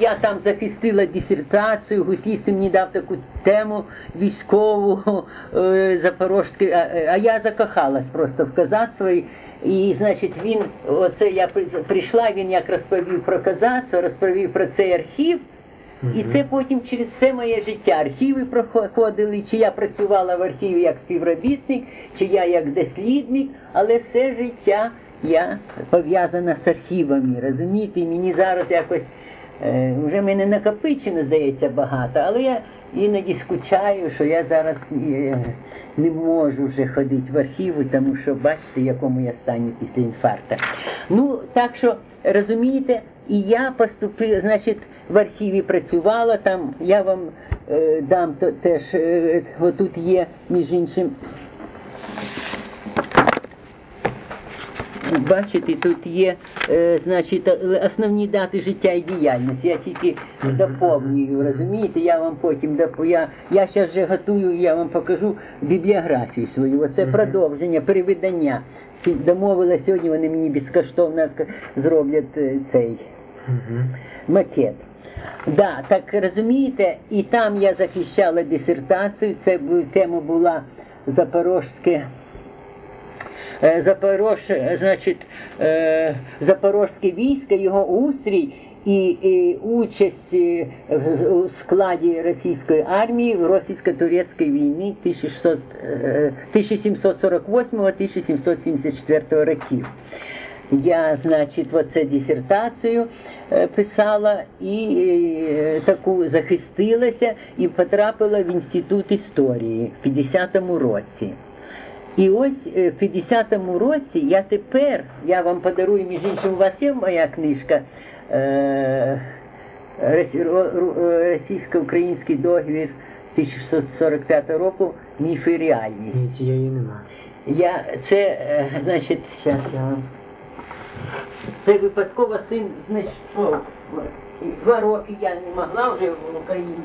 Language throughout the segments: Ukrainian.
Я там захистила дисертацію, гуслістин мені дав таку тему військову е, запорожську, а, а я закохалась просто в козацтво. І, і, значить, він, оце я прийшла, він як розповів про козацтво, розповів про цей архів. І це потім через все моє життя. Архіви проходили, чи я працювала в архіві як співробітник, чи я як дослідник, але все життя я пов'язана з архівами. Розумієте, і мені зараз якось е, вже мене накопичено, здається, багато, але я іноді скучаю, що я зараз е, не можу вже ходити в архіви, тому що бачите, в якому я стані після інфаркту. Ну, так що розумієте, і я поступила, значить, в архіві працювала там, я вам е, дам то, теж, е, отут є, між іншим. Бачите, тут є е, значить, е, основні дати життя і діяльності. Я тільки доповнюю, розумієте? Я вам потім доп... я, я зараз вже готую, я вам покажу бібліографію свою. Оце продовження, перевидання. Ці домовила сьогодні, вони мені безкоштовно зроблять е, цей макет. Да, так розумієте, і там я захищала дисертацію. Це тема була Запорожське. Е, Запорож, е, значить, е, Запорозьке військо, його устрій і, і участь у складі російської армії в російсько-турецькій війні 1600, е, 1748-1774 років. Я, значить, оце дисертацію писала і таку захистилася і потрапила в інститут історії в 50-му році. І ось е, в 50-му році я тепер, я вам подарую, між іншим, у вас є моя книжка е, е, Російсько-український договір 1645 року Міф і Ні, реальність. цієї немає. Я це, значить, зараз я вам. Це випадково син знайшов. Два роки я не могла вже в Україні.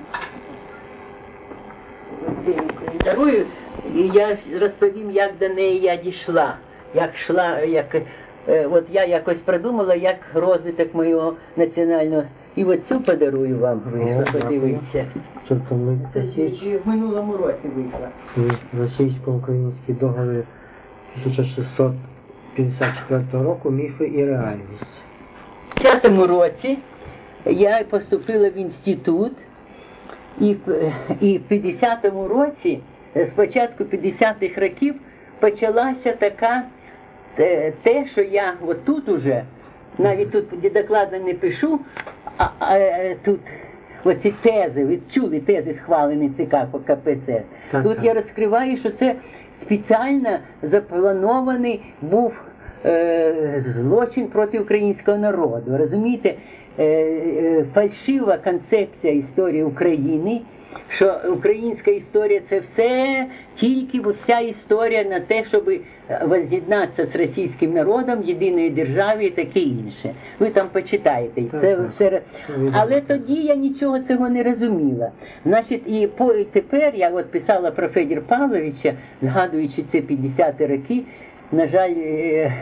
Дарую, і я розповім, як до неї я дійшла. Як йшла, як е, от я якось придумала, як розвиток моєго національного. І оцю подарую вам дякую. подивіться. Чортомлицька січ в минулому році вийшла. російсько-український договір 1654 року Міфи і реальність. В 50 році я поступила в інститут, і, в- і в 50-му році, з початку 50-х років, почалася така те, те, що я отут уже, навіть тут докладно не пишу, а, а е, тут оці тези, ви чули тези схвалені ЦК по КПСС. Так, тут так. я розкриваю, що це спеціально запланований був е, злочин проти українського народу. Розумієте, е, е, фальшива концепція історії України, що українська історія це все, тільки вся історія на те, щоб воз'єднатися з російським народом, єдиної державі і таке інше. Ви там почитаєте. Це все але тоді я нічого цього не розуміла. Значить, і по і тепер я от писала про Федір Павловича, згадуючи це 50-ті роки. На жаль, е,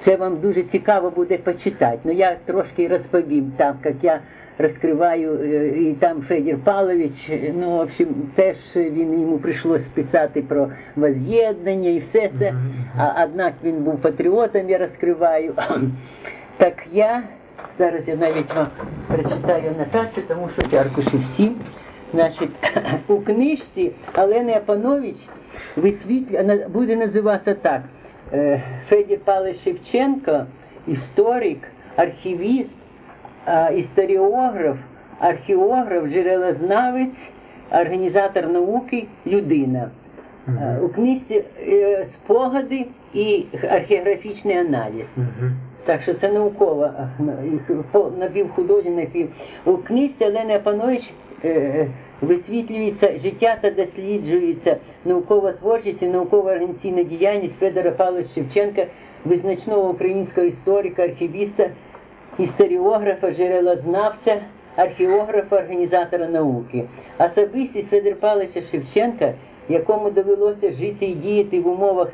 це вам дуже цікаво буде почитати. Ну я трошки розповім там, як я розкриваю, е, і там Федір Павлович, ну, в общем, теж він йому прийшлось писати про воз'єднання і все це. А однак він був патріотом, я розкриваю. Так я зараз я навіть вам прочитаю нотацію, тому що ці аркуші всі. Значить, у книжці Олени Апанович висвітлює, буде називатися так. Е, Федір Павлович Шевченко, історик, архівіст, історіограф, археограф, джерелознавець, організатор науки, людина. Е, У книжці е, спогади і археографічний аналіз. Так що це наукова напівхудожня, напів. У книжці Олени Апанович е, висвітлюється життя та досліджується наукова творчість і наукова організаційна діяльність Федора Павловича Шевченка, визначного українського історика, архівіста, історіографа, джерелознавця, археографа, організатора науки. Особистість Федора Павловича Шевченка, якому довелося жити і діяти в умовах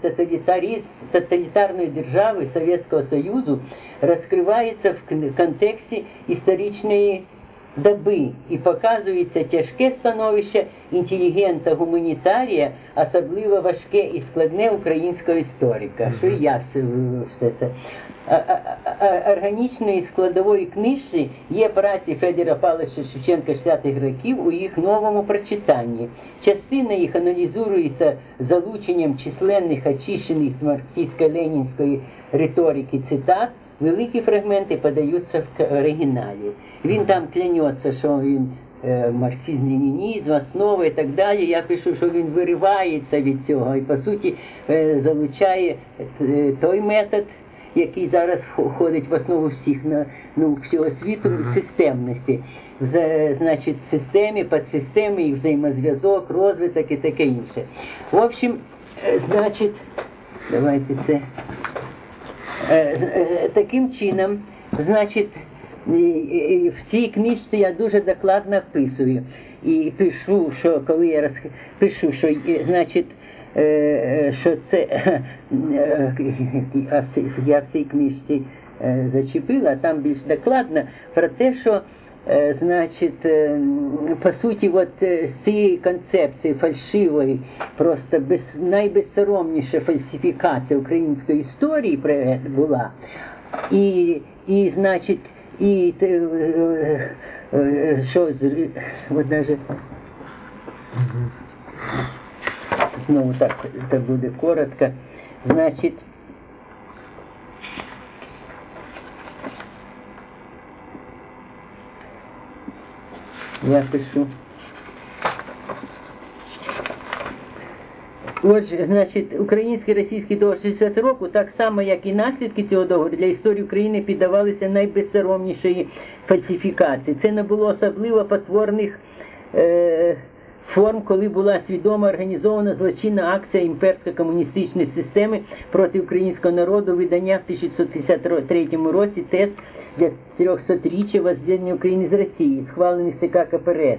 тоталітарної держави Совєтського Союзу, розкривається в кон- контексті історичної доби і показується тяжке становище інтелігента гуманітарія, особливо важке і складне українського історика. Що і я все, це. Органічної складової книжці є праці Федора Павловича Шевченка 60-х років у їх новому прочитанні. Частина їх аналізується залученням численних очищених марксистсько-ленінської риторики цитат. Великі фрагменти подаються в оригіналі. Він там клянеться, що він е, марксизм ленінізм, основи і так далі. Я пишу, що він виривається від цього і по суті е, залучає е, той метод, який зараз входить в основу всіх ну, всього світу Мгм. системності. Вза- значить, системі, підсистеми, і взаємозв'язок, розвиток і таке інше. В общем, е, значить, давайте це. Е, е, Таким чином, значить, в цій книжці я дуже докладно вписую. І пишу, що коли я розх... пишу, що значить, е, що це я в цій книжці зачепила, там більш докладно про те, що Е, Значить, е, по суті, от е, з цієї концепції фальшивої, просто без, найбезсоромніша фальсифікація української історії була. І, і значить, і що от даже Мгм. знову так, так буде коротко. Значить, я пишу. Отже, значить, український російський договір 60 року, так само як і наслідки цього договору для історії України піддавалися найбезсоромнішої фальсифікації. Це не було особливо потворних е, форм, коли була свідома організована злочинна акція імперсько-комуністичної системи проти українського народу, видання в 1953 році ТЕС для 300-річчя возз'єднання України з Росією, схвалених ЦК КПРС.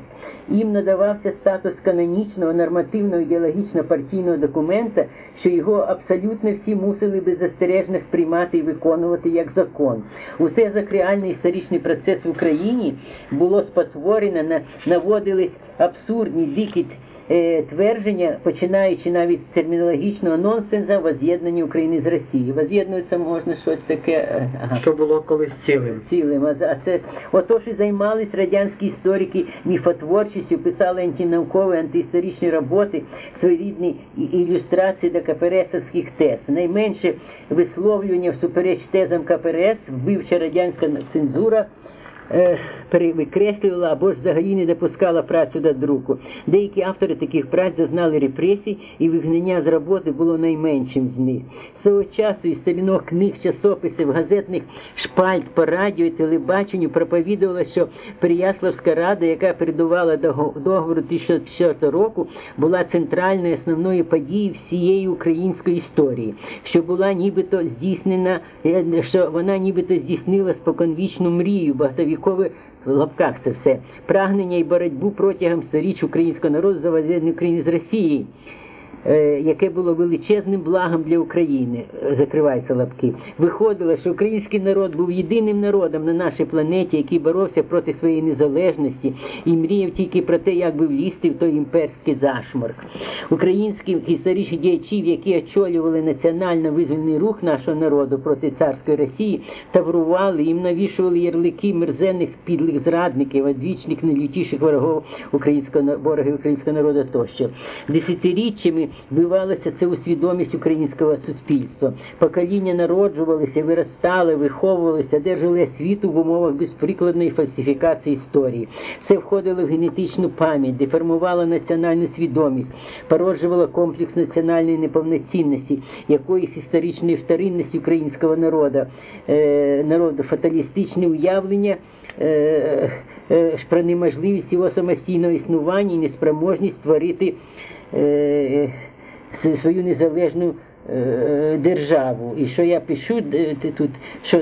Їм надавався статус канонічного, нормативного, ідеологічно партійного документа, що його абсолютно всі мусили беззастережно сприймати і виконувати як закон. У тезах реальний історичний процес в Україні було спотворено, наводились абсурдні, дикі е, твердження, починаючи навіть з термінологічного нонсенсу возз'єднання України з Росією. Возз'єднується можна щось таке. е, Ага Що було колись цілим? цілим. А а це ото, що займались радянські історики міфотворчістю, писали антинаукові, антиісторичні роботи, своєрідні ілюстрації до КПРСовських тез. Найменше висловлювання всупереч тезам КПРС, вбивча радянська цензура. Перевикреслювала або ж взагалі не допускала працю до друку. Деякі автори таких праць зазнали репресій, і вигнання з роботи було найменшим з них. З того часу із сторінок книг, часописів, газетних шпальт по радіо і телебаченню проповідувала, що Переяславська рада, яка передувала до го- договору 1904 року, була центральною основною подією всієї української історії, що була нібито здійснена, е, що вона нібито здійснила споконвічну мрію, багатовікове в лапках це все прагнення і боротьбу протягом сторіч українського народу за возз'єднання України з Росією. е, яке було величезним благом для України, е, закриваються лапки. Виходило, що український народ був єдиним народом на нашій планеті, який боровся проти своєї незалежності і мріяв тільки про те, як би влізти в той імперський зашморк. Українські історичні діячів, які очолювали національно-визвольний рух нашого народу проти царської Росії, таврували, їм навішували ярлики мерзенних підлих зрадників, одвічних найлютіших ворогів українського ворогів українського народу тощо. Десятиріччями вбивалося це у свідомість українського суспільства. Покоління народжувалися, виростали, виховувалися, держали освіту в умовах безприкладної фальсифікації історії. Все входило в генетичну пам'ять, деформувало національну свідомість, породжувало комплекс національної неповноцінності, якоїсь історичної вторинності українського народу, е, народу фаталістичне уявлення. Е, е, про неможливість його самостійного існування і неспроможність створити свою незалежну е, державу. І що я пишу е, тут, що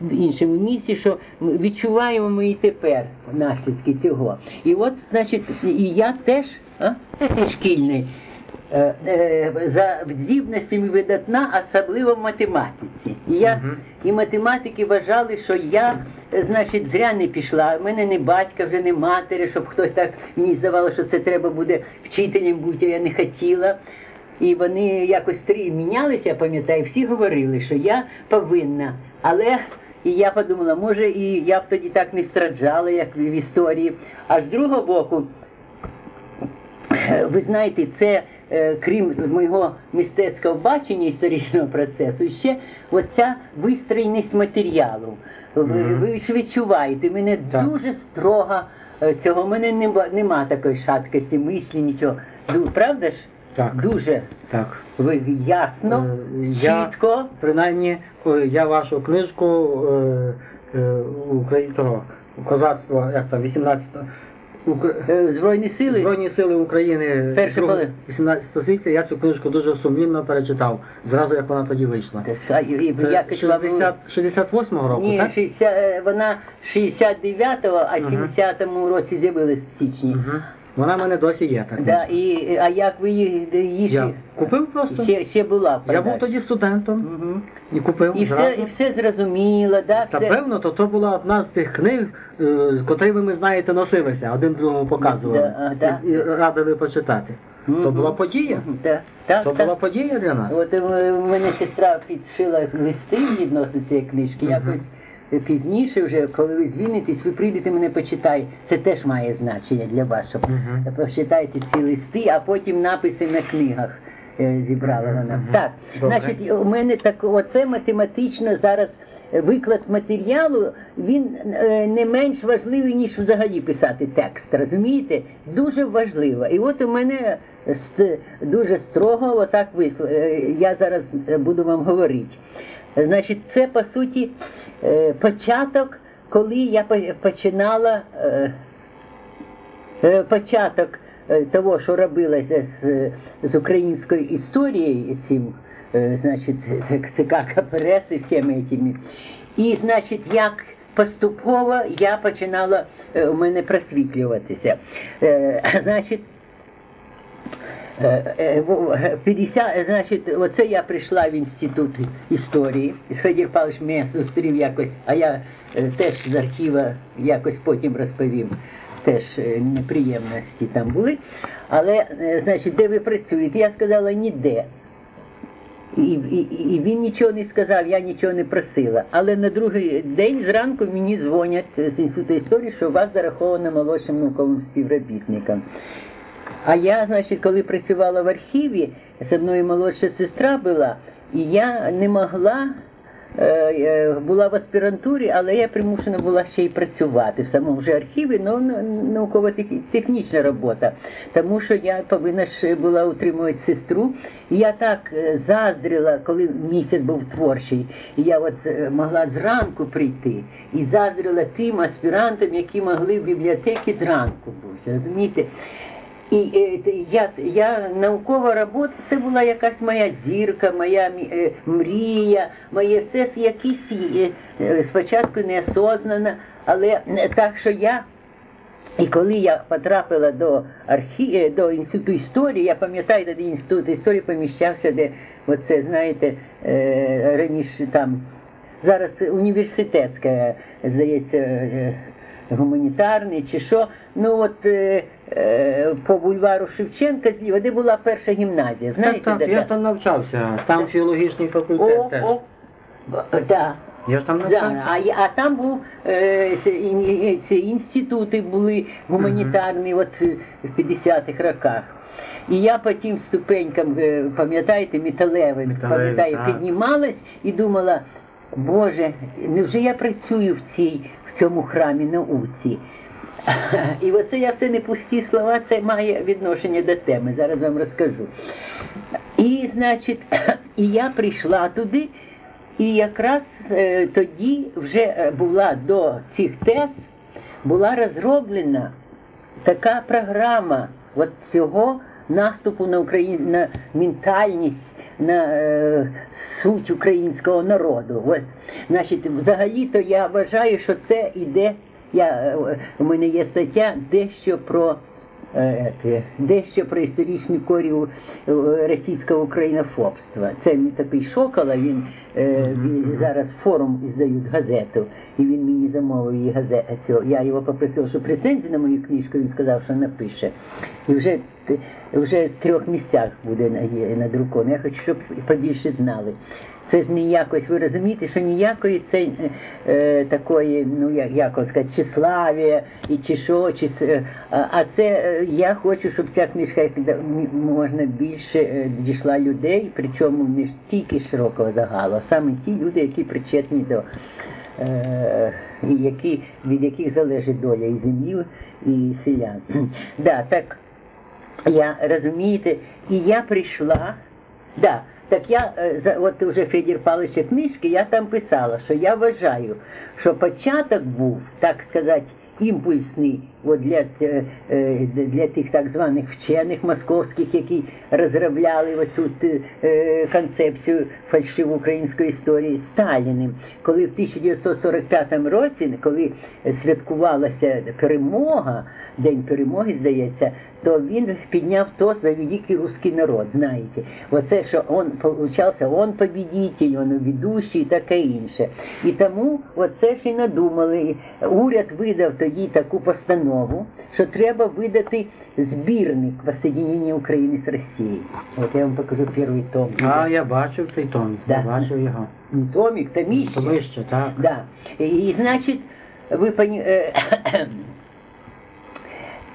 в іншому місці, що відчуваємо ми і тепер наслідки цього. І от, значить, і я теж, а, шкільний. Е, е, за здібностями видатна, особливо в математиці. І я і математики вважали, що я, е, значить, зря не пішла. У мене не батька, вже не матері, щоб хтось так мені здавалося, що це треба буде вчителем бути, я не хотіла. І вони якось три мінялися, я пам'ятаю, всі говорили, що я повинна. Але і я подумала, може, і я б тоді так не страждала, як в історії. А з другого боку, ви знаєте, це крім моєго мистецького бачення історичного процесу, ще оця вистроєність матеріалу. Ви, Мгм. ви ж відчуваєте, мене Так. дуже строго е, цього. У мене нема, нема такої шаткості, мислі, нічого. Правда ж? Так, Дуже так. ви ясно, Е, я- чітко. Принаймні, е, я вашу книжку е, е, українського козацтва, як там, 18 Укра- е, Збройні сили. Збройні сили України Перші другого- 18 століття, я цю книжку дуже сумлінно перечитав, зразу як вона тоді вийшла. Це 60, 68-го року, Ні, так? 60, е, вона 69-го, а Ага. 70-му році з'явилась в січні. Угу. Вона в мене досі є. Так, Да, і, а як ви її, її Я ще, купив просто. ще, ще була? Я продажа? був тоді студентом Мгм. і купив. І все, зразу. і все зрозуміло, да? Та все. певно, то то була одна з тих книг, е, з котрими ми знаєте носилися, один другому показували Да, да. і, і радили почитати. То Мгм. була подія. Мгм, Так, так, То так. була подія для нас. От е, в мене сестра підшила листи відносно цієї книжки. Мгм. Якось пізніше, вже коли ви звільнитесь, ви прийдете мене почитайте. Це теж має значення для вас, щоб Мгм. почитайте ці листи, а потім написи на книгах. е, Зібрала вона. мгм. Так, Добре. значить, у мене так, оце математично зараз виклад матеріалу, він е, не менш важливий, ніж взагалі писати текст. Розумієте? Дуже важливо. І от у мене ст- дуже строго отак висло. е, Я зараз буду вам говорити. Значить, це по суті е, початок, коли я починала. е, е, Початок того, що робилося з, з українською історією, цим, значить, ЦК КПРС і всіми цими. І, значить, як поступово я починала у мене просвітлюватися. Значить, 50, значить, оце я прийшла в інститут історії. Федір Павлович мене зустрів якось, а я е, теж з архіва якось потім розповім. Теж е, неприємності там були. Але, е, значить, де ви працюєте? Я сказала ніде. І, і, і він нічого не сказав, я нічого не просила. Але на другий день зранку мені дзвонять з інституту історії, що вас зараховано молодшим науковим співробітником. А я, значить, коли працювала в архіві, зі мною молодша сестра була, і я не могла, е, е, була в аспірантурі, але я примушена була ще й працювати в самому ж архіві, ну, науково-технічна робота. Тому що я повинна ж була утримувати сестру. І я так е, заздрила, коли місяць був творчий, і я от могла зранку прийти і заздрила тим аспірантам, які могли в бібліотеці зранку бути. Розумієте? І т- я, я наукова робота, це була якась моя зірка, моя е, мрія, моє все якісь е, е, спочатку неосознано, але не так, що я. І коли я потрапила до архі... до інституту історії, я пам'ятаю, де інститут історії поміщався, де оце, знаєте, раніше там зараз університетська, здається, гуманітарний чи що. Ну от по бульвару Шевченка зліва, де була перша гімназія. Знаєте, так, де я ж там навчався, там філологічний факультет О, теж. о, да. Я ж там навчався. А, а там був е, це, ін- е, ці інститути були гуманітарні, от е, в 50-х роках. І я по тим ступенькам, е, пам'ятаєте, металевим, Металеві, пам'ятаю, так. піднімалась і думала, Боже, невже я працюю в цій, в цьому храмі науці? І оце я все не пусті слова, це має відношення до теми. Зараз вам розкажу. І, значить, і я прийшла туди, і якраз е, тоді вже е, була до цих тез, була розроблена така програма от цього наступу на Україну, на ментальність, на е, суть українського народу. От, значить, взагалі-то я вважаю, що це іде. Я, е, у мене є стаття дещо про е, е, дещо про історичний корів російського російсько-українофобства. Це мені такий шокола, він, е, зараз форум іздають газету, і він мені замовив її газету. Я його попросив, щоб рецензію на мою книжку, він сказав, що напише. І вже, вже в трьох місцях буде надруковано. Я хочу, щоб побільше знали. Це ж ніякось, ви розумієте, що ніякої це е, е, такої, ну як, як сказати, числавія і чи що, чи, е, а, це е, я хочу, щоб ця книжка як можна більше е, дійшла людей, причому не тільки широкого загалу, а саме ті люди, які причетні до е, які, від яких залежить доля і землі, і селян. да, так, я розумієте, і я прийшла, да, так я е, за от уже Федір Павловича книжки, я там писала, що я вважаю, що початок був, так сказати, імпульсний от для, е, е, для тих так званих вчених московських, які розробляли оцю е, концепцію фальшивої української історії Сталіним. Коли в 1945 році, коли святкувалася перемога, День перемоги, здається, то він підняв тост за великий русский народ, знаєте. Оце, що он получався, он победитель, он ведущий і таке інше. І тому оце ж і надумали. Уряд видав тоді таку постанову, що треба видати збірник воссоединення України з Росією. От я вам покажу перший том. А я бачив цей том, Да. я бачив його. Не томик, томище. То вище, так. Да. И, и, значит, вы понимаете,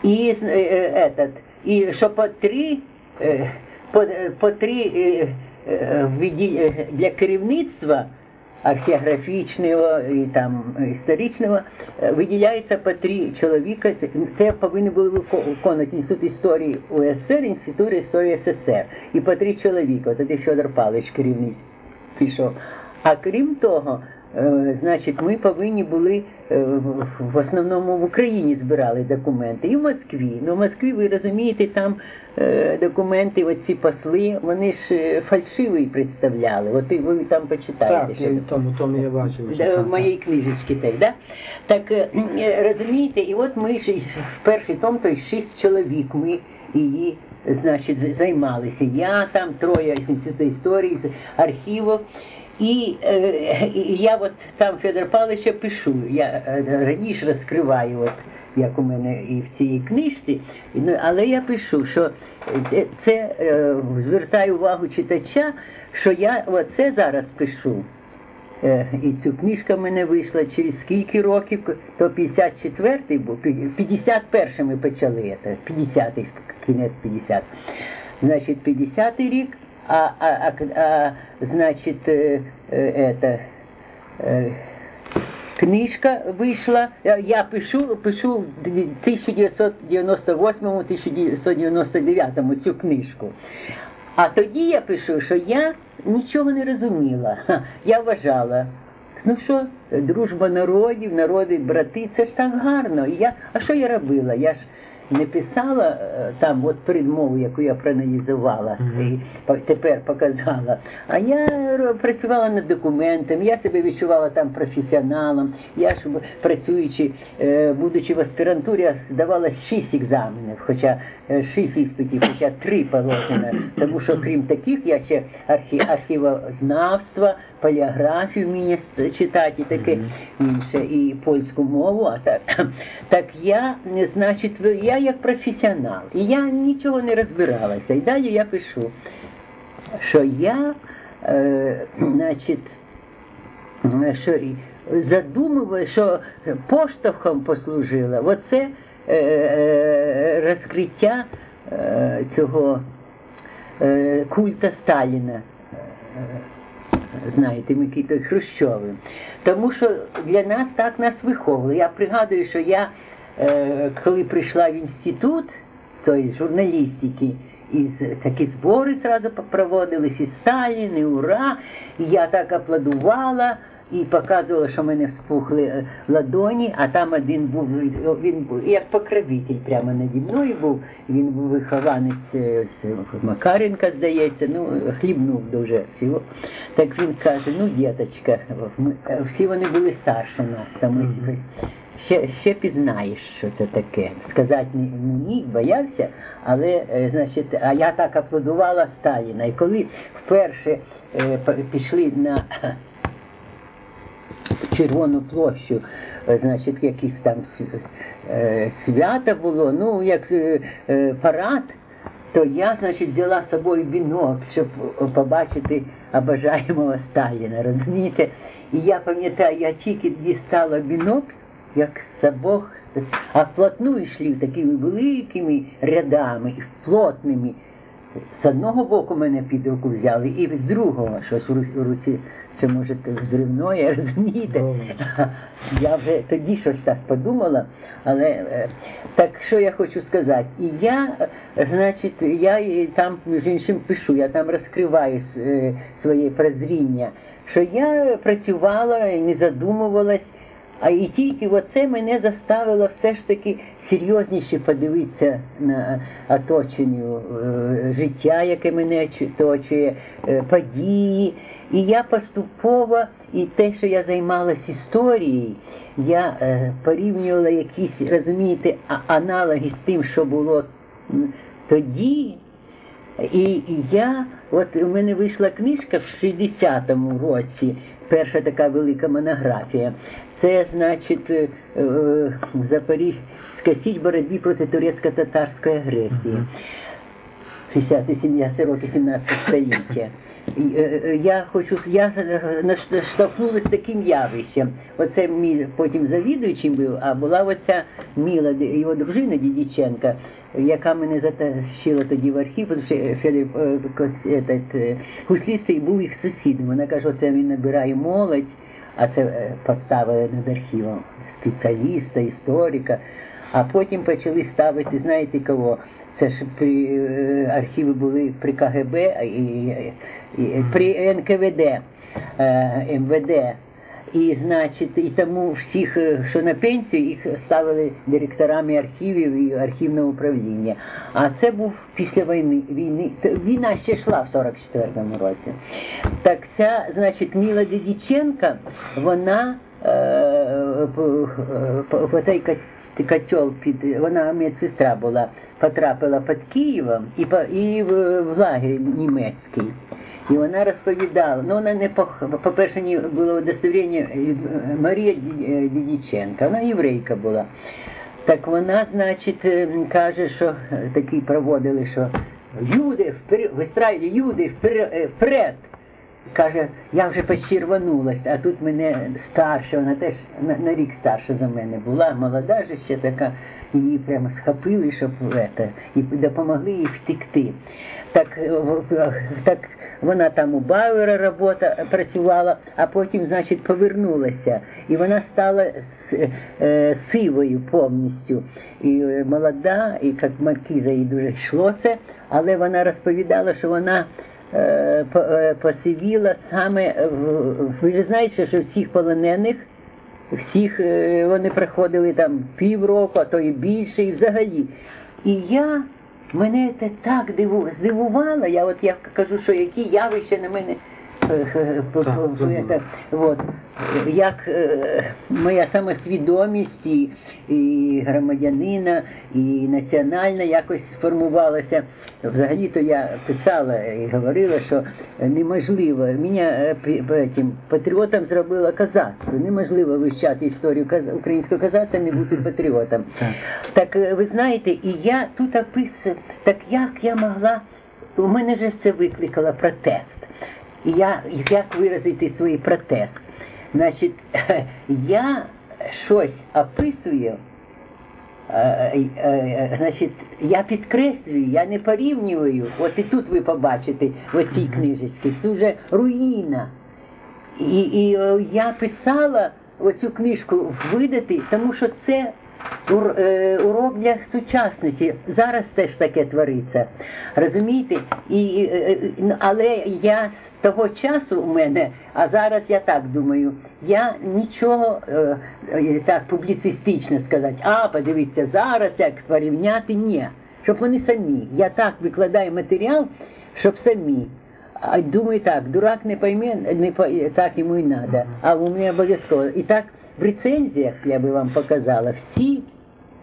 и э, э, этот, и что по три, э, по, э, по три э, э, виді- е, для керівництва археографічного і там історичного е, виділяється по три чоловіка. Це повинні були виконувати Інститут історії УССР, Інститут історії СССР. І по три чоловіка. Тоді Федор Павлович керівник пішов. А крім того, значить, ми повинні були е, в- основному в Україні збирали документи і в Москві. Ну, в Москві, ви розумієте, там е, документи, оці посли, вони ж е, фальшиві представляли. От ви там почитаєте. Так, що тому томі я бачив. що там, в моїй книжечці так, да? Так е, е, розумієте, і от ми ж в перший том, то шість чоловік ми її, значить, займалися. Я там троє з інституту історії, з архіву. І, е, я от там Федор Павловича пишу, я е, раніше розкриваю, от, як у мене і в цій книжці, ну, але я пишу, що е, це е, звертаю увагу читача, що я оце зараз пишу. Е, І цю книжка в мене вийшла через скільки років, то 54-й був, 51-й ми почали, це, 50-й, кінець 50. Значить, 50-й рік, а, а, а, а значить, е, е, это, е, книжка вийшла, я, я пишу, пишу в 1998-1999 цю книжку. А тоді я пишу, що я нічого не розуміла. Я вважала, ну що, дружба народів, народи, брати, це ж так гарно. І я, а що я робила? Я ж не писала е, там от предмову, яку я проаналізувала Мгм. і по- тепер показала. А я працювала над документами, я себе відчувала там професіоналом. Я ж працюючи, е, будучи в аспірантурі, я здавала шість екзаменів, хоча шість іспитів, хоча три положено. Тому що крім таких, я ще архі, архівознавство, поліографію вміння читати і таке інше, і польську мову. А так, так я, значить, я як професіонал, і я нічого не розбиралася. І далі я пишу, що я, е, значить, е, що задумуваю, що поштовхом послужило оце е, е, розкриття е, цього е, культа Сталіна. Е, Знаєте, Микитою Хрущовим. Тому що для нас так нас виховували. Я пригадую, що я, е, коли прийшла в інститут цієї журналістики, і такі збори зразу проводились, і Сталін, і ура. І я так аплодувала і показувала, що в мене вспухли е, ладоні, а там один був, він був як покровитель прямо наді мною був. Він був вихованець е, Макаренка, здається, ну, хлібнув дуже всього. Так він каже, ну, діточка, ми- е, всі вони були старше нас, там ось ось ще, ще пізнаєш, що це таке. Сказати не, не боявся, але е, значить, а я так аплодувала Сталіна. І коли вперше е, пішли на Червону площу, е, значить, якісь там е, свята було, ну, як е, парад, то я, значить, взяла з собою бінокль, щоб побачити обожаємого Сталіна, розумієте? І я пам'ятаю, я тільки дістала бінокль, як сабох, а вплотну йшли такими великими рядами, плотними. З одного боку мене під руку взяли, і з другого щось у руці, це може взривної, розумієте? Я вже тоді щось так подумала, але е, так що я хочу сказати? І я, е, значить, я там, між іншим, пишу, я там розкриваю е, своє прозріння, що я працювала і не задумувалась, а і тільки оце мене заставило все ж таки серйозніше подивитися на оточенню е, життя, яке мене оточує, е, події. І я поступово, і те, що я займалась історією, я е, порівнювала якісь, розумієте, аналоги з тим, що було тоді. І я, от у мене вийшла книжка в 60-му році, перша така велика монографія. Це, значить, е, е, Запорізька січ боротьбі проти турецько-татарської агресії. 60-70 роки 17 століття. Е, е, Я хочу, я наштовхнулася з таким явищем. Оце мій потім завідуючим був, а була оця Міла, його дружина Дідіченка, яка мене затащила тоді в архів, тому що Федір е, Гуслісий був їх сусідом. Вона каже, оце він набирає молодь, а це поставили над архівом спеціаліста, історика. А потім почали ставити, знаєте кого? Це ж при архіви були при КГБ і при НКВД, е, МВД. І, значить, і тому всіх, е, що на пенсію, їх ставили директорами архівів і архівного управління. А це був після війни. війни. Війна ще йшла в 44-му році. Так ця, значить, Міла Дідіченка, вона е, по- по- по цей котел під вона медсестра була, потрапила під Києвом і, і в лагерь німецький. І вона розповідала, ну вона не по-перше, не було удостоверення е, Марія е, Дідіченка, вона єврейка була. Так вона, значить, е, каже, що такий проводили, що вперед, вистраювали, люди вперед, е, вперед. Каже, я вже почти а тут мене старша, вона теж на, на рік старша за мене була, молода же ще така, її прямо схопили, щоб это, і допомогли їй втекти. Так, в- так вона там у Бауера робота працювала, а потім, значить, повернулася. І вона стала е, сивою повністю. І е, молода, і як маркіза їй дуже йшло це, але вона розповідала, що вона е, е, посивіла саме ви ж знаєте, що всіх полонених. Всіх е, вони проходили там півроку, а то і більше, і взагалі. І я мене це так диву, здивувало. Я от я кажу, що які явища на мене е, е, от, як е, моя самосвідомість і, і громадянина, і національна якось сформувалася. Взагалі-то я писала і говорила, що неможливо. Мене потім патріотом зробило козацтво. Неможливо вивчати історію українського козацтва, не бути патріотом. Так. Ви знаєте, і я тут описую, так як я могла, у мене же все викликало протест. Я як виразити свій протест? Значить, я щось описую. е, е, е, Значить, я підкреслюю, я не порівнюю. От і тут ви побачите в цій книжечці. Це вже руїна. І, і я писала оцю книжку видати, тому що це е, урок для сучасності. Зараз це ж таке твориться. Розумієте? І, е, е, але я з того часу у мене, а зараз я так думаю, я нічого так публіцистично сказати, а подивіться зараз, як порівняти, ні. Щоб вони самі. Я так викладаю матеріал, щоб самі. А думаю так, дурак не пойме, не по- так йому і надо. А у мене обов'язково. І так в рецензіях, я би вам показала, всі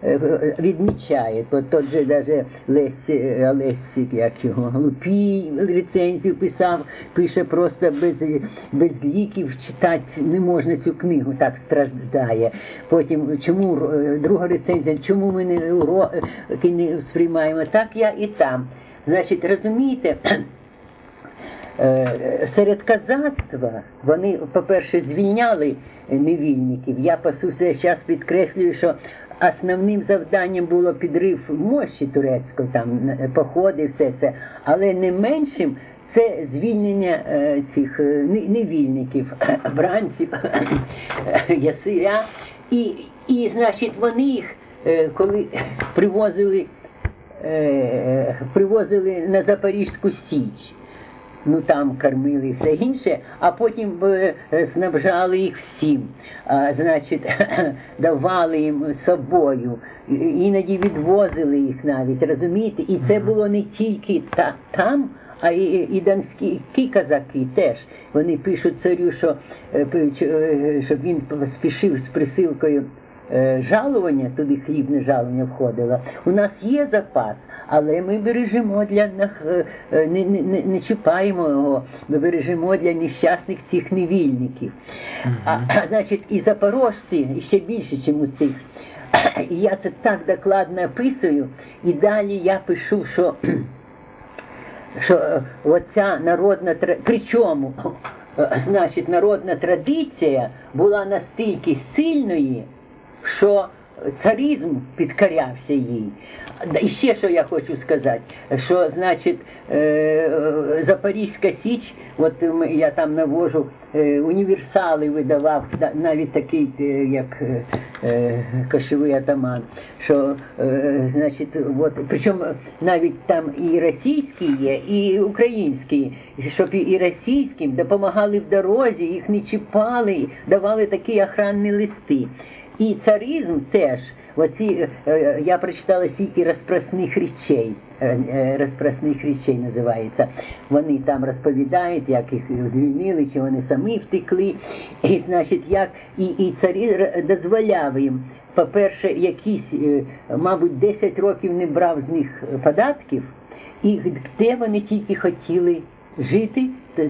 е, відмічають. От тот же даже Лесь, е, як його, Лупій рецензію писав, пише просто без, без ліків, читати не можна цю книгу, так страждає. Потім, чому е, друга рецензія, чому ми не уроки не сприймаємо, так я і там. Значить, розумієте, серед казацтва вони, по-перше, звільняли невільників. Я пасу все час підкреслюю, що основним завданням було підрив мощі турецької, там е, походи, все це, але не меншим. Це звільнення е, цих е, невільників, бранців, ясиря. І, і, значить, вони їх, е, коли привозили, е, привозили на Запорізьку Січ, ну там кормили і все інше, а потім е, снабжали їх всім. А, значить, давали їм собою, іноді відвозили їх навіть, розумієте? І це було не тільки та, там. А і, і донські казаки теж вони пишуть царю, що е, е, щоб він спішив з присилкою е, жалування, туди хлібне жалування входило. У нас є запас, але ми бережемо для е, е, не, не, не, не чіпаємо його, ми бережемо для нещасних цих невільників. А, а, значить, і запорожці і ще більше, ніж у цих. І я це так докладно описую, і далі я пишу, що що е, оця народна причому, е, значить, народна традиція була настільки сильною, що царизм підкорявся їй. І ще що я хочу сказати, що значить е, Запорізька Січ, от я там навожу е, універсали видавав, навіть такий, е, як кошовий атаман, що значить, от, причому навіть там і російські є, і українські, щоб і російським допомагали в дорозі, їх не чіпали, давали такі охранні листи. І царизм теж. Оці, е, е, я прочитала стільки розпросних речей. е, Розпросних речей називається. Вони там розповідають, як їх звільнили, чи вони самі втекли. І, значить, як і, і царі дозволяв їм, по-перше, якісь, мабуть, 10 років не брав з них податків, і де вони тільки хотіли жити,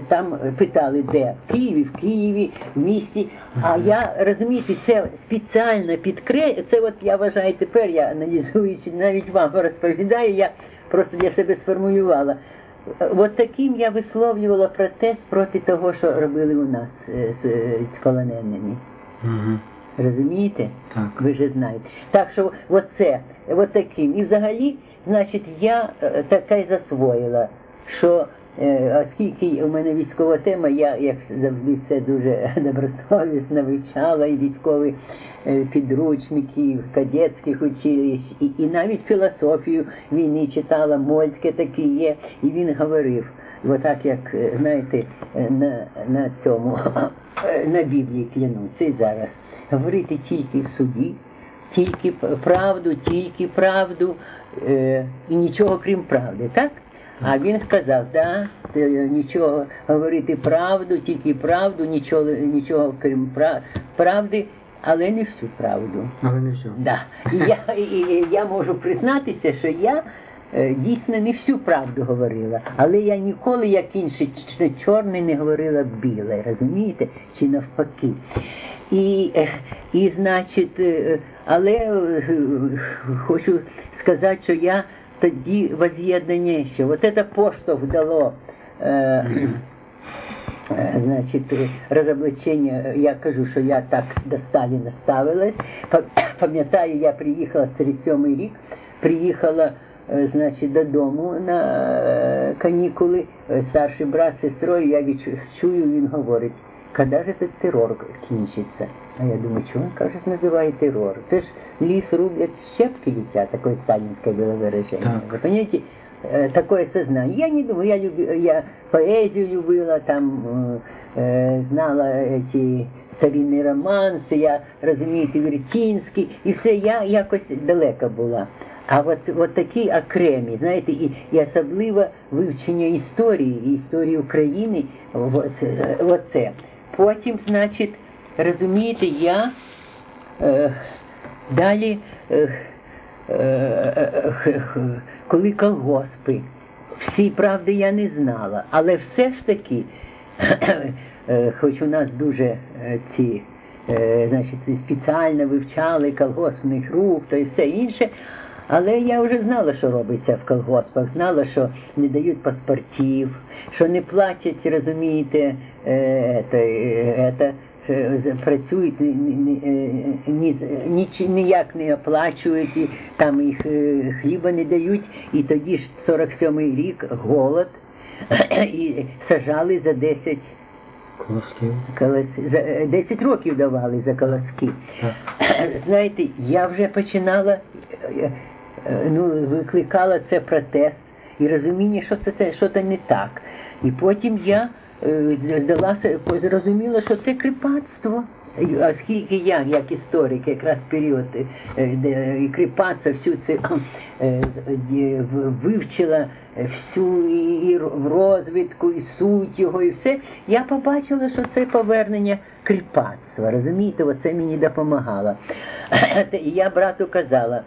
там питали, де в Києві, в Києві, в місті. А я розумієте, це спеціально підкре. Це от я вважаю тепер, я аналізуючи, навіть вам розповідаю, я просто для себе сформулювала. От таким я висловлювала протест проти того, що робили у нас е, з е, полоненими. Мгм. Розумієте? Так. Ви ж знаєте. Так що оце, от таким. І взагалі, значить, я е, таке засвоїла, що е, оскільки у мене військова тема, я як завжди все дуже добросовісно вивчала, і військові е, підручники, кадетських училищ, і, і навіть філософію війни читала, Мольтке такий є, і він говорив. Отак, як е, знаєте, е, на, на цьому е, на Біблії клянуться і зараз говорити тільки в суді, тільки правду, тільки правду е, і нічого крім правди, так? А він казав, да, ти нічого говорити правду, тільки правду, нічого, нічого крім правди, але не всю правду. Але не все. Да. І я, і, я можу признатися, що я е, дійсно не всю правду говорила, але я ніколи, як інші, ч- ч- чорне не говорила біле, розумієте? Чи навпаки. І, е, і значить, е, але хочу сказати, що я тоді воз'єднання ще. От це поштовх дало. Е, Е, Значить, розоблачення, я кажу, що я так до Сталіна ставилась. Пам'ятаю, я приїхала в 37-й рік, приїхала е, значить, додому на канікули. Старший брат сестрою, я відчую, він говорить, коли ж цей терор кінчиться? А я думаю, чого він каже, називає терор? Це ж ліс рублять, щепки летят, такое сталинское было выражение. Так. Вы понимаете, э, такое сознание. Я не думаю, я, люби, я поэзию любила, там э, э, знала эти старинні романси, я розумієте, Вертінський, і все, я якось далека була. А от, от такі окремі, знаєте, і, і особливо вивчення історії, і історії України, оце, оце. Потім, значить, розумієте, я Е, Далі, е, е, е, е, коли колгоспи, всі правди я не знала, але все ж таки, е, хоч у нас дуже ці значить, спеціально вивчали колгоспних рук та і все інше. Але я вже знала, що робиться в колгоспах, знала, що не дають паспортів, що не платять, розумієте, е, це, е, це, е, працюють ні, ні, е, ніяк не оплачують, і там їх е, хліба не дають. І тоді ж 47-й рік голод, і сажали за 10 Колосків. колос... за е, 10 років давали за колоски. Так. Знаєте, я вже починала, ну, викликала це протест і розуміння, що це, це що це не так. І потім я е, здалася, зрозуміла, що це кріпацтво. Оскільки я, як історик, якраз період е, і всю е, з- ді- в- вивчила всю і, розвідку, і суть його, і все, я побачила, що це повернення кріпацтва. Розумієте, оце мені допомагало. Я брату казала.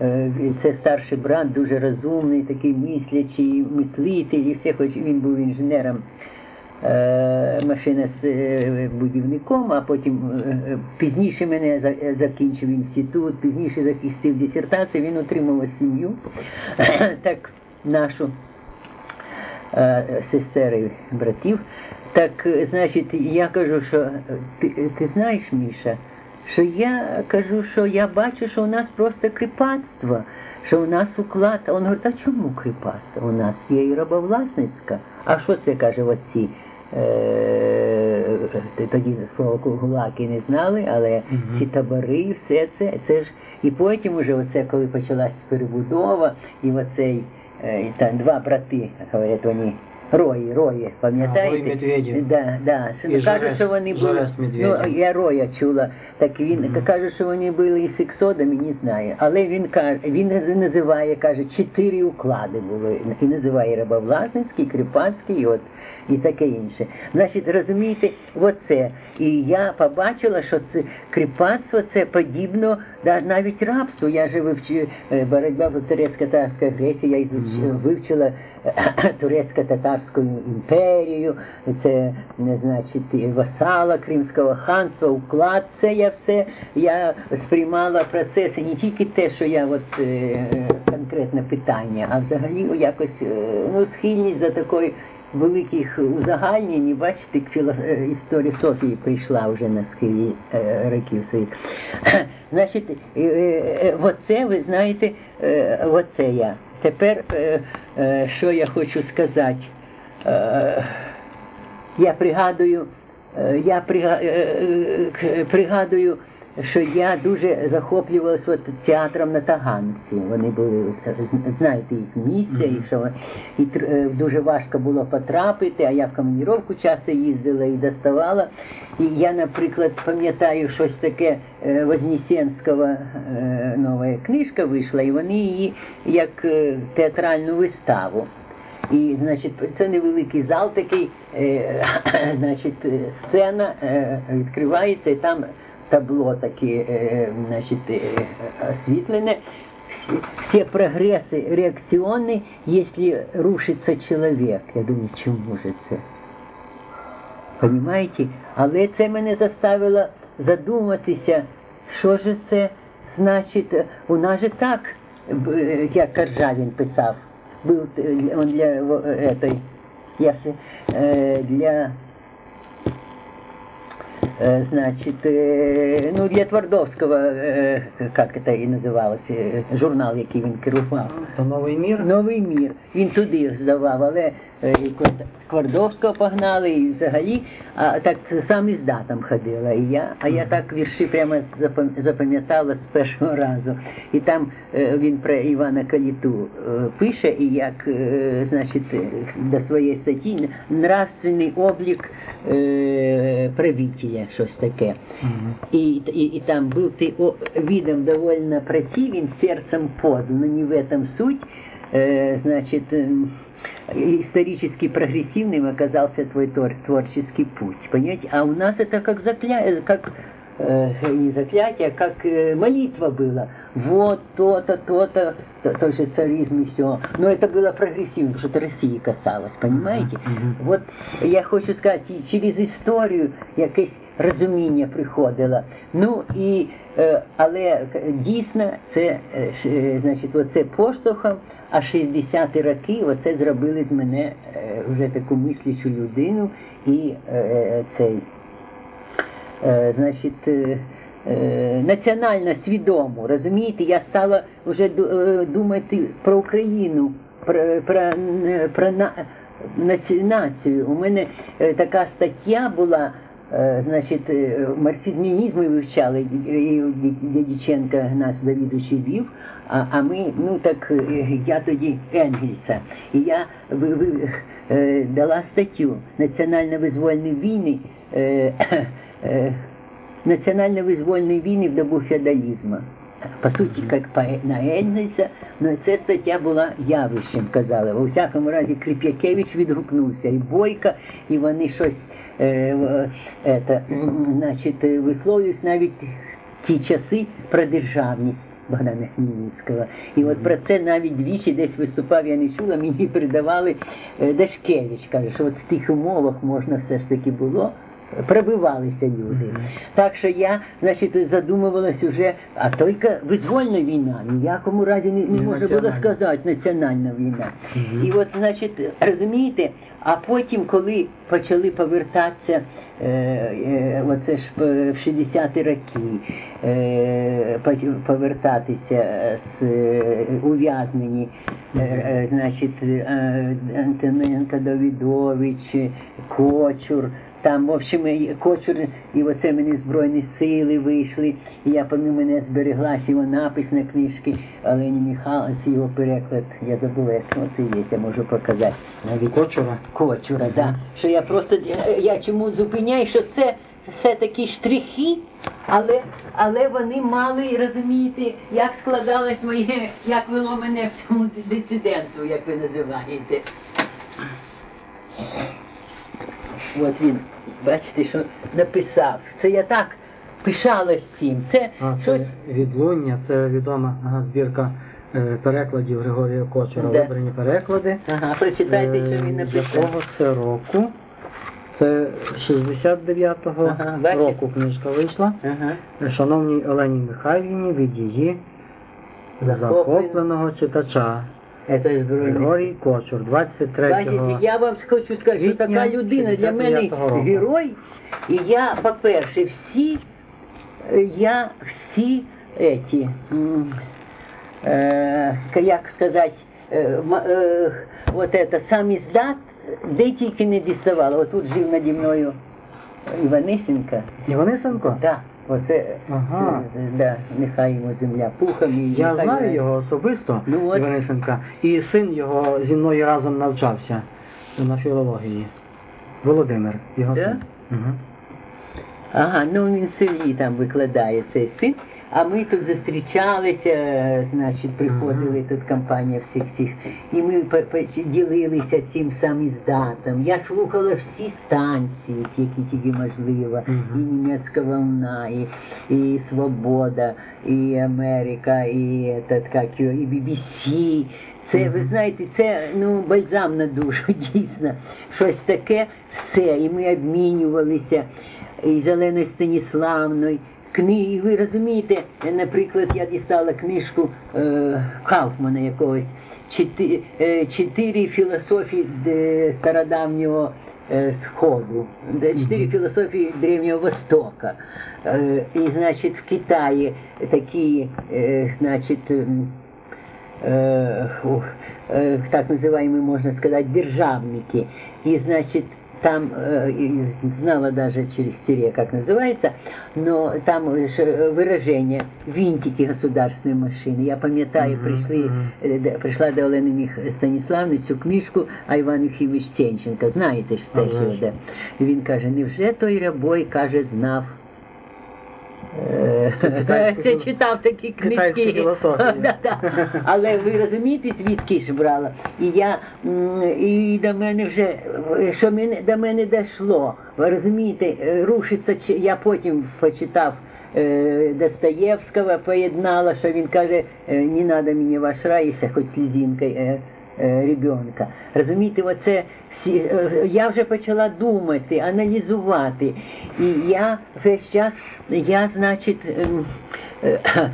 Е, Це старший брат, дуже розумний, такий мислячий, мислитель, і все, хоч він був інженером е, машина е, будівником, а потім пізніше мене закінчив інститут, пізніше захистив дисертацію, він отримав сім'ю, так нашу сестер братів. Так, значить, я кажу, що ти, ти знаєш, Міша, що я кажу, що я бачу, що у нас просто кріпацтво, що у нас уклад. А він говорить, а чому кріпацтво? У нас є і рабовласницька. А що це каже оці? Е, тоді слово гулаки не знали, але Мгм. ці табори, все це, це ж і потім, уже оце, коли почалась перебудова, і оцей е, та два брати, говорять вони. Рої, рої, пам'ятаєте? Рой Медведєв. Да, да. Що, І кажуть, Жарес- що вони були. Ну, я Роя чула. Так він Мгм. каже, що вони були і сексодами, не знаю. Але він каже, він називає, каже, чотири уклади були. І називає рабовласницький, кріпацький, і от і таке інше. Значить, розумієте, оце. І я побачила, що це кріпацтво це подібно да, навіть рабству. Я же вивчив е, боротьба турецько-татарська агресія, я ізуч- Мгм. вивчила турецько-татарську імперію, це не значить васала Кримського ханства, уклад. Це я все я сприймала процеси, не тільки те, що я от е, конкретне питання, а взагалі якось е, ну, схильність за такою великих узагальнень, бачите, філос... е, історія Софії прийшла вже на схилі е, років своїх. Значить, е, е, оце, ви знаєте, оце я. Тепер, е, е, що я хочу сказати, Е, я пригадую, я пригадую, що я дуже захоплювалася от театром на Таганці. Вони були, знаєте, їх місця, і що і е, дуже важко було потрапити, а я в командировку часто їздила і доставала. І я, наприклад, пам'ятаю щось таке е, Вознесенського е, нова книжка вийшла, і вони її як театральну виставу. І, значить, це невеликий зал такий, значить, сцена відкривається, і там табло таке, значить, е, освітлене. Всі, всі прогреси реакціонні, якщо рушиться чоловік. Я думаю, чому ж це? Понимаєте? Але це мене заставило задуматися, що ж це значить, у нас же так, як Каржавін писав, був е, он для этой, е, для значит, э, ну, для Твардовського, э, как это і називалося, э, журнал, який він керував. То новий мір. Новий мір. Він туди здавав, але е, і Квар- Квардовського погнали, і взагалі, а так це сам із датом ходила. І я, а я так вірші прямо запам- запам'ятала з першого разу. І там е, він про Івана Каліту е, пише, і як, е, значить, е, до своєї статті нравственний облік е, правителя, щось таке. Мгм. И, и, и там был ты о, видом довольно противен, сердцем подлый, но не в этом суть. Э, значит, эм, исторически прогрессивным оказался твой твор- творческий путь. Понимаете? А у нас это как закля... как э, не заклятие, а как э, молитва была. Вот то-то, то-то, то- тот же царизм и все. Но это было прогрессивно, потому что это России касалось, понимаете? Мгм. От я хочу сказати, і через історію якесь розуміння приходило. Ну і е, але к- дійсно це е, ш- е, значить, оце поштовхом, а 60-ті роки оце зробили з мене е, вже таку мислячу людину і е, цей. Е, значить, е, е, національно свідому, розумієте, я стала вже думати про Україну, про, про, про націю. У мене така стаття була. Значить, марксизм-ленізм ми вивчали, і і наш завідуючий вів, а, а ми, ну так, я тоді Енгельса. І я ви, ви, дала статтю Національно-визвольні війни, е, е, національно-визвольні війни в добу феодалізму. По суті, як поет на Енгельса, ну ця стаття була явищем, казали. У всякому разі, Кріп'якевич відгукнувся, і Бойко, і вони щось е, ета, м, значить, е, висловлюють навіть ті часи про державність Богдана Хмельницького. І от про це навіть двічі десь виступав, я не чула, мені передавали е, Дашкевич, каже, що от в тих умовах можна все ж таки було. Пробивалися люди. Так що я, значить, задумувалась уже, а тільки визвольна війна, ні в якому разі не, не можна було сказати національна війна. І от, значить, розумієте, а потім, коли почали повертатися, е, е, оце ж в 60-ті роки, е, повертатися з ув'язнені, значить, Антоненко Давідович, Кочур. Там, в общем, і Кочур, і оце мені Збройні сили вийшли. І я пам'ятаю, мене збереглась його напис на книжки Олені Михайлович, його переклад. Я забула, як от і є, я можу показати. Навіть Кочура. Кочура, да. Що я просто я чому зупиняю, що це все такі штрихи, але, але вони мали, розумієте, як складалось моє, як вело мене в цьому дисидентству, як ви називаєте. От він, бачите, що написав. Це я так пишалась цим. Це А, це щось. відлуння, це відома збірка е, перекладів Григорія Кочура, Да. вибрані переклади. Ага, прочитайте, Е, що він написав. Якого це року? Це 69-го Ага, року книжка вийшла. Ага. Шановній Олені Михайлівні від її захопленого читача Збройний Григорій Кочур, 23-го. Бачите, я вам хочу сказати, що квітня така людина для мене герой. І я, по-перше, всі, я всі м, е, як сказати, е, м- е, от это, сам іздат, де тільки не діставала. Отут жив наді мною Іванисенка. Іванисенко? Да, оце, Ага. це, да, нехай йому земля пухом. І Я нехай знаю його особисто, Ну, от. Іванисенка, і син його зі мною разом навчався на філології. Володимир, його Да? син. Угу. Ага, ну він в селі там викладає цей син. А ми тут зустрічалися, значить, приходили тут компанія всіх цих, і ми ділилися цим самим здатом. Я слухала всі станції, які тільки можливо, і німецька волна, і, і Свобода, і Америка, і этот, і BBC. Це, ви знаєте, це ну, бальзам на душу, дійсно. Щось таке все. І ми обмінювалися і Зеленою Станіславною. Книги, ви розумієте, наприклад, я дістала книжку е, Кауфмана якогось чотири, е, чотири філософії е, стародавнього е, Сходу, де чотири Мгм. філософії Древнього Востока. Е, і, значить, в Китаї такі, е, значить, м, э, ух, э, так называемые, можно сказать, державники. И, значит, там, э, и знала даже через тире, как называется, но там ж, э, выражение «винтики государственной машины». Я пам'ятаю, Мгм, прийшли, мгм. е, де- прийшла до Олени Міх Станіславни цю книжку, а Іван Юхімович Сенченко, знаєте ж А те, вже що ж. де. І він каже, невже той рабой, каже, знав, Е, це читав такі книжки. філософія. Але ви розумієте, звідки ж брала? І я і до мене вже що мене до мене дійшло. Ви розумієте, е, рушиться я потім почитав. е, Достоєвського поєднала, що він каже, е, не треба мені ваш рай, хоч слізинка е, ребенка. Розумієте, оце всі, е, я вже почала думати, аналізувати. І я весь час, я, значить, ем, е, е,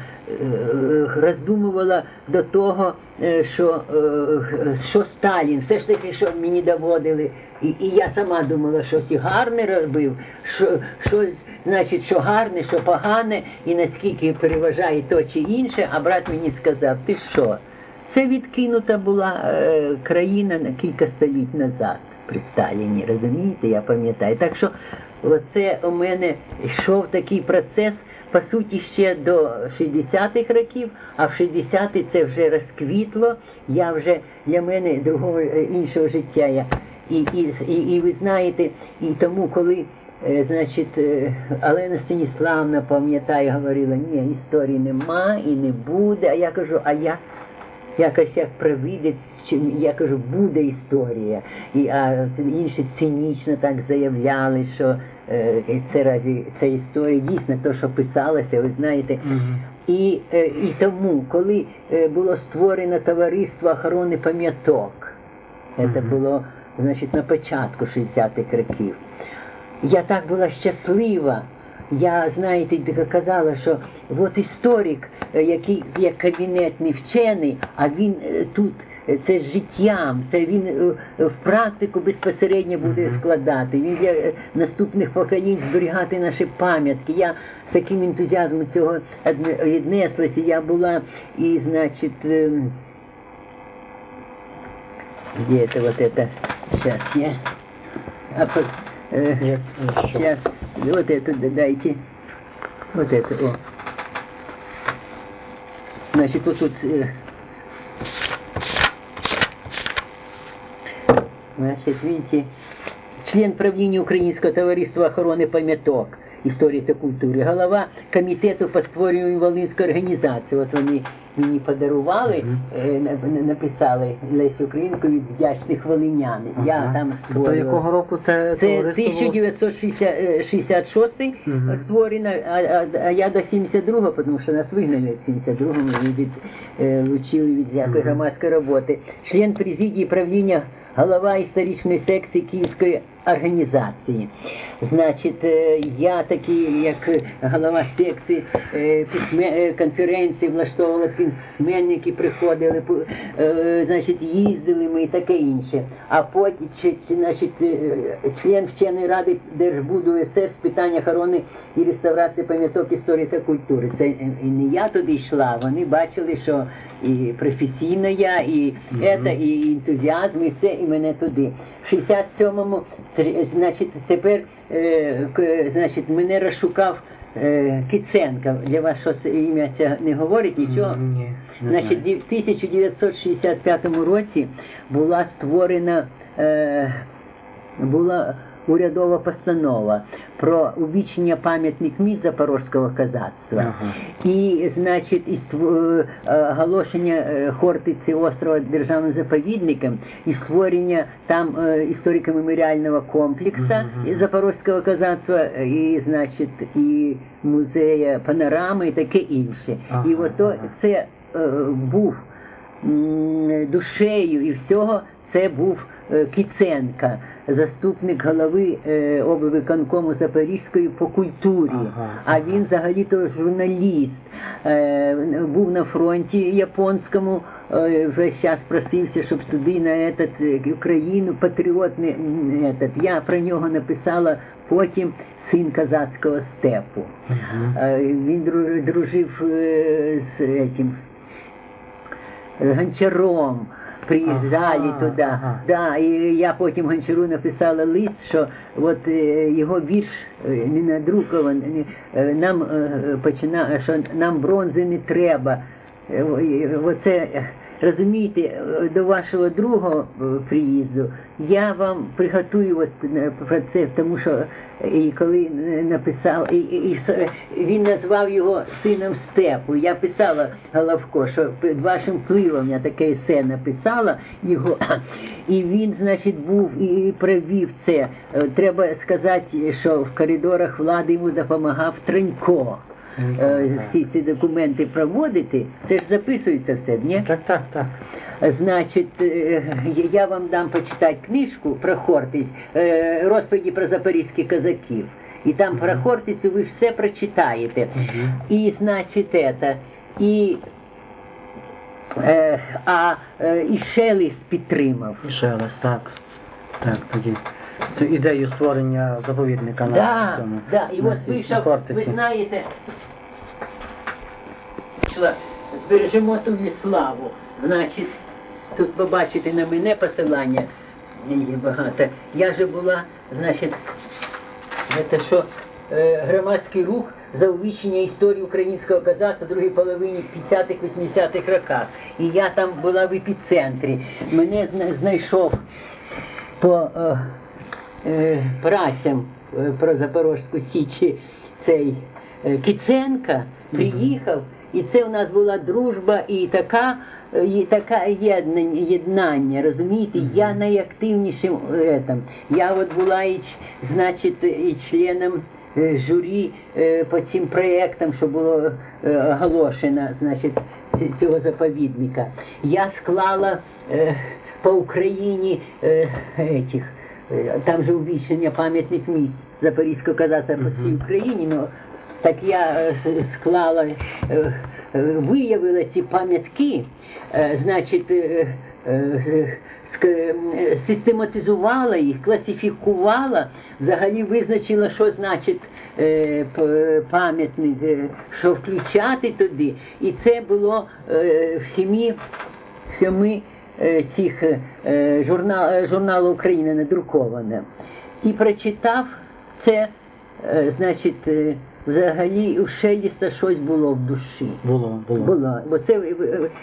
роздумувала до того, е, що, е, що Сталін, все ж таки, що мені доводили. І, і я сама думала, щось і гарне робив, що, що значить, що гарне, що погане, і наскільки переважає то чи інше, а брат мені сказав, ти що? Це відкинута була е, країна на кілька століть назад при Сталіні, розумієте, я пам'ятаю. Так що оце у мене йшов такий процес, по суті, ще до 60-х років, а в 60-ті це вже розквітло. Я вже для мене другого е, іншого життя. Я, і, і, і, і ви знаєте, і тому, коли Е, Значить, Олена Станіславна, пам'ятаю, говорила, ні, історії нема і не буде. А я кажу, а я якось як привидець, чи я кажу, буде історія. І а інші цинічно так заявляли, що е, це разві це історія дійсно то, що писалося, ви знаєте. І, е, і тому, коли е, було створено товариство охорони пам'яток, це було значить, на початку 60-х років, я так була щаслива. Я, знаєте, казала, що от історик, е, який як кабінетний вчений, а він е, тут е, це з життям, це він в практику безпосередньо буде вкладати. Він для наступних поколінь зберігати наші пам'ятки. Я з таким ентузіазмом цього віднеслася. Я була і, значить, где это вот это? Сейчас я. А, по- э, Як, е, що? Сейчас, вот это д- дайте. Вот это, о. Значит, вот тут... э, Значит, видите, член правління Українського товариства охорони пам'яток історії та культури, голова комітету по створенню Волинської організації. От вони мені подарували, е, на- на- написали Лесі Українку від вдячних волинян. Я там Тобто створювала. якого року те Це товариство було? 1966 Мгм. створено, а, а, я до 72-го, тому що нас вигнали 72-го, ми від, е, лучили від всякої громадської роботи. Член президії правління, голова історичної секції Київської організації. Значить, е, я такий, як голова секції е, письме, е, конференції, влаштовувала письменники, приходили, значить, їздили ми і таке інше. А потім, чи, чи, значить, член вченої ради Держбуду СР з питань охорони і реставрації пам'яток історії та культури. Це не я туди йшла, вони бачили, що і професійно я, і, Мгм. ета, і ентузіазм, і все, і мене туди. В 67-му, значить, тепер, е, значить, мене розшукав е, Киценко. Для вас щось ім'я це не говорить нічого? Ні, не Значить, в 1965 році була створена е, була урядова постанова про увічнення пам'ятник місць Запорозького козацтва. Ага. І, значить, і е, оголошення е, Хортиці острова державним заповідником і створення там е, історико-меморіального комплексу Мгм, мгм. Запорозького козацтва, і, значить, і музея панорами, і таке інше. Ага, і ото це е, був душею і всього, це був Кіценка, заступник голови е, облвиконкому Запорізької по культурі. Ага, А він взагалі то журналіст, е, був на фронті японському, е, весь час просився, щоб туди на этот, е, Україну патріот не, не этот. Я про нього написала потім син козацького степу. Мгм. Е, Він дру- дружив е, з этим е, Гончаром. Приїжджали Ага, туди. ага. Да, і я потім Гончару написала лист, що от е, його вірш е, не надрукований, е, нам почина, що нам бронзи не треба. Оце розумієте, е, до вашого другого е, приїзду я вам приготую от е, про це, тому що і коли написав, і, і, він назвав його сином степу. Я писала Головко, що під вашим впливом я таке есе написала його, і він, значить, був і провів це. Треба сказати, що в коридорах влади йому допомагав Тренько. Е, Всі ці документи проводити, це ж записується все, ні? Так, так, так. Значить, е, я вам дам почитати книжку про Хортиць, е, розповіді про запорізьких козаків. І там про Хортицю ви все прочитаєте. І, значить, это, і, а і Шелест підтримав. І Шелест, так. Так, тоді. Цю ідею створення заповідника на Да, цьому. да, і на цій- вийшов, ви знаєте, збережемо тобі славу. Значить, тут побачите на мене посилання є багато. Я же була, значить, це що е, громадський рух за увічнення історії українського козацтва в другій половині 50-х-80-х роках. І я там була в епіцентрі. Мене зна- знайшов по е, працям е, про Запорозьку Січі цей е, Киценка приїхав, і це у нас була дружба і така, е, і така єднання, єднання, розумієте? Я найактивнішим е. Я от була і, значить, і членом е, журі е, по цим проєктам, що було е, оголошено, значить, цього заповідника. Я склала е, по Україні е, етих, е, там же увічнення пам'ятних місць Запорізького казацтва по всій Україні. Ну, так я е, склала, е, виявила ці пам'ятки, значить, систематизувала їх, класифікувала, взагалі визначила, що значить е, пам'ятник, е, що включати туди. І це було е, в сьоми е, цих е, журнал, е, журналу Україна надруковане. І прочитав це, е, значить, е, взагалі у Шеліса щось було в душі. Було, було. Була. Бо це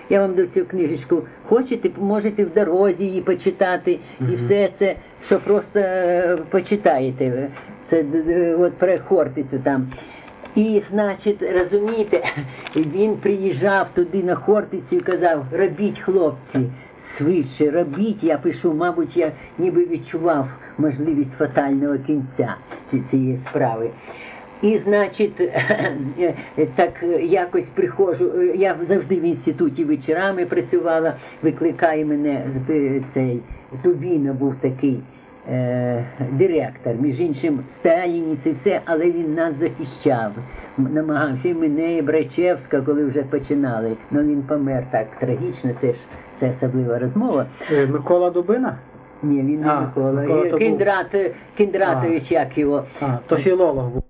я вам дав цю книжечку. Хочете, можете в дорозі її почитати, і все це, що просто е, почитаєте. Це от про Хортицю там. І, значить, розумієте, він приїжджав туди на Хортицю і казав: робіть, хлопці, швидше, робіть. Я пишу, мабуть, я ніби відчував можливість фатального кінця цієї справи. І, значить, так якось приходжу. Я завжди в інституті вечорами працювала, викликає мене з- цей Дубіна був такий е, директор, між іншим Сталіні це все, але він нас захищав. Намагався і мене, і Брачевська, коли вже починали. Ну він помер так трагічно, теж це особлива розмова. Е, Микола Дубина? Ні, він не А, Микола. Микола. Кіндрат, Кіндратович, як його. А, то філолог був.